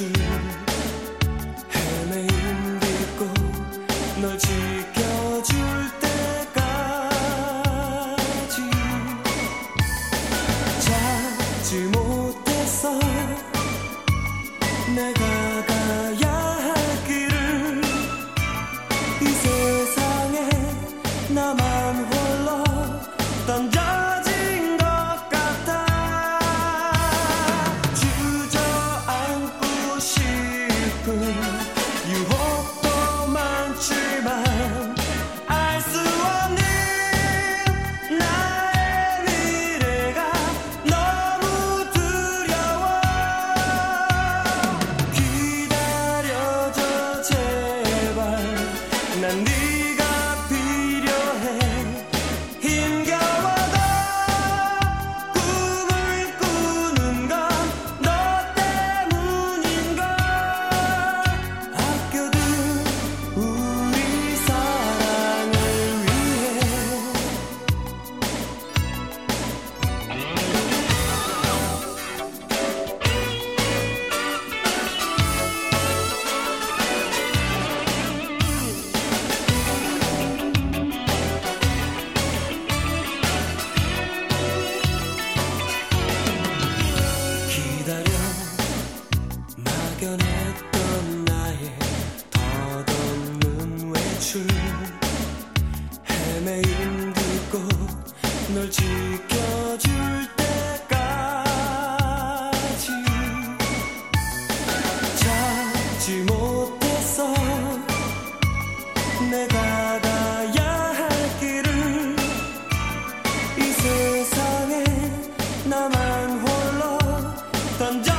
줄 헤매인 고널 지켜줄 때까지 찾지 못했어 내가 줄 헤매인 고널 지켜줄 때까지 찾지 못했어 내가 가야 할 길을 이 세상에 나만 홀로 던져